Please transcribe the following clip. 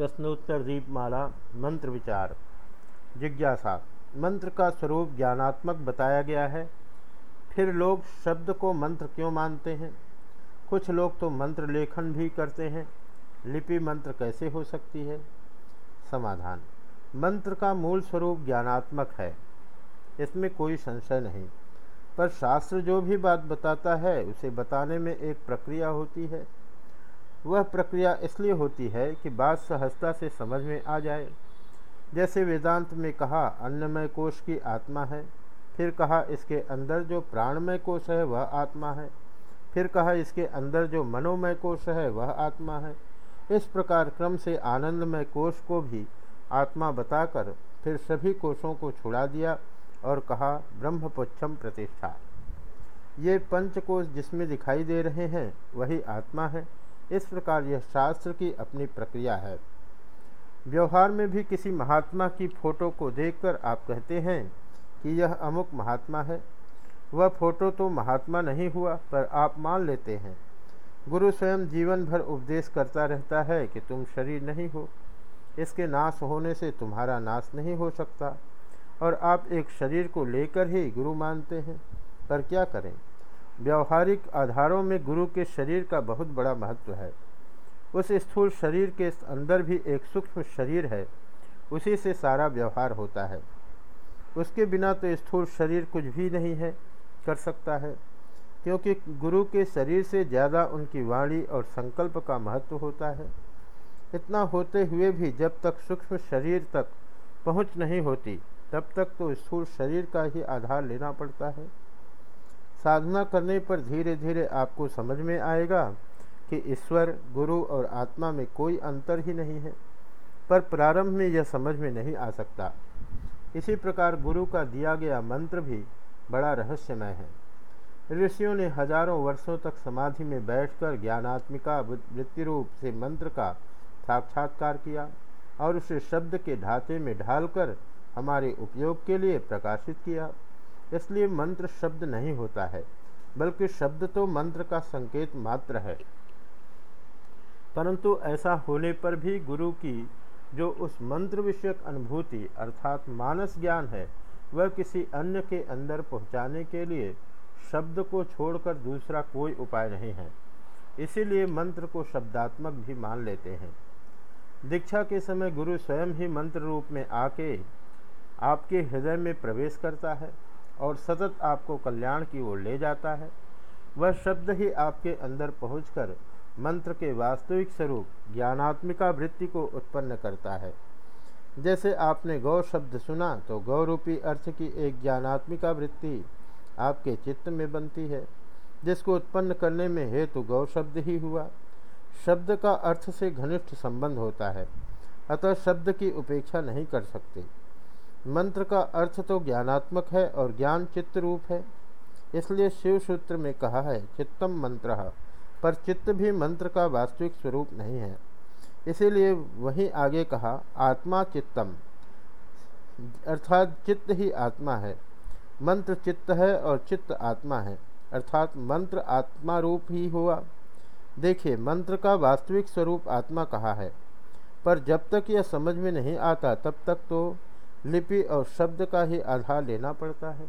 प्रश्नोत्तर दीपमाला मंत्र विचार। जिज्ञासा, मंत्र का स्वरूप ज्ञानात्मक बताया गया है। फिर लोग शब्द को मंत्र क्यों मानते हैं? कुछ लोग तो मंत्र लेखन भी करते हैं। लिपि मंत्र कैसे हो सकती है? समाधान। मंत्र का मूल स्वरूप ज्ञानात्मक है। इसमें कोई संशय नहीं। पर शास्त्र जो भी बात बताता है, उसे बताने में एक प्रक्रिया होती है। वह प्रक्रिया इसलिए होती है कि बात सहजता से समझ में आ जाए। जैसे वेदांत में कहा, अन्नमय कोश की आत्मा है। फिर कहा, इसके अंदर जो प्राणमय कोश है, वह आत्मा है। फिर कहा, इसके अंदर जो मनोमय कोश है, वह आत्मा है। इस प्रकार क्रम से आनंदमय कोश को भी आत्मा बताकर फिर सभी कोशों को छुड़ा दिया और कहा, ब्रह्मपुच्छम प्रतिष्ठा। ये पंच पंचकोश जिसमें दिखाई दे रहे हैं, वही आत्मा है। इस प्रकार यह शास्त्र की अपनी प्रक्रिया है। व्यवहार में भी किसी महात्मा की फ़ोटो को देखकर आप कहते हैं कि यह अमुक महात्मा है। वह फ़ोटो तो महात्मा नहीं हुआ, पर आप मान लेते हैं। गुरु स्वयं जीवन भर उपदेश करता रहता है कि तुम शरीर नहीं हो। इसके नाश होने से तुम्हारा नाश नहीं हो सकता। और आप एक शरीर को लेकर ही गुरु मानते हैं। पर क्या करें? व्यवहारिक आधारों में गुरु के शरीर का बहुत बड़ा महत्व है। उस स्थूल शरीर के अंदर भी एक सूक्ष्म शरीर है, उसी से सारा व्यवहार होता है। उसके बिना तो स्थूल शरीर कुछ भी नहीं है, कर सकता है, क्योंकि गुरु के शरीर से ज़्यादा उनकी वाणी और संकल्प का महत्व होता है। इतना होते हुए भी जब तक सूक्ष्म शरीर तक पहुँच नहीं होती, तब तक तो स्थूल शरीर का ही आधार लेना पड़ता है। साधना करने पर धीरे धीरे आपको समझ में आएगा कि ईश्वर, गुरु और आत्मा में कोई अंतर ही नहीं है, पर प्रारंभ में यह समझ में नहीं आ सकता। इसी प्रकार गुरु का दिया गया मंत्र भी बड़ा रहस्यमय है। ऋषियों ने हज़ारों वर्षों तक समाधि में बैठकर ज्ञानात्मिका वृत्ति रूप से मंत्र का साक्षात्कार किया और उसे शब्द के ढाते में ढालकर हमारे उपयोग के लिए प्रकाशित किया। इसलिए मंत्र शब्द नहीं होता है, बल्कि शब्द तो मंत्र का संकेत मात्र है। परंतु ऐसा होने पर भी गुरु की जो उस मंत्र विषयक अनुभूति अर्थात मानस ज्ञान है, वह किसी अन्य के अंदर पहुँचाने के लिए शब्द को छोड़कर दूसरा कोई उपाय नहीं है। इसीलिए मंत्र को शब्दात्मक भी मान लेते हैं। दीक्षा के समय गुरु स्वयं ही मंत्र रूप में आके आपके हृदय में प्रवेश करता है। और सतत आपको कल्याण की ओर ले जाता है। वह शब्द ही आपके अंदर पहुंचकर मंत्र के वास्तविक स्वरूप ज्ञानात्मिका वृत्ति को उत्पन्न करता है। जैसे आपने गौ शब्द सुना तो गौ रूपी अर्थ की एक ज्ञानात्मिका वृत्ति आपके चित्त में बनती है, जिसको उत्पन्न करने में हेतु गौ शब्द ही हुआ। शब्द का अर्थ से घनिष्ठ संबंध होता है, अतः शब्द की उपेक्षा नहीं कर सकते। मंत्र का अर्थ तो ज्ञानात्मक है और ज्ञान चित्त रूप है। इसलिए शिव सूत्र में कहा है, चित्तम मंत्र। पर चित्त भी मंत्र का वास्तविक स्वरूप नहीं है। इसीलिए वहीं आगे कहा, आत्मा चित्तम। अर्थात चित्त ही आत्मा है। मंत्र चित्त है और चित्त आत्मा है। अर्थात मंत्र आत्मा रूप ही हुआ। देखिए, मंत्र का वास्तविक स्वरूप आत्मा कहा है? पर जब तक यह समझ में नहीं आता, तब तक तो लिपि और शब्द का ही आधार लेना पड़ता है।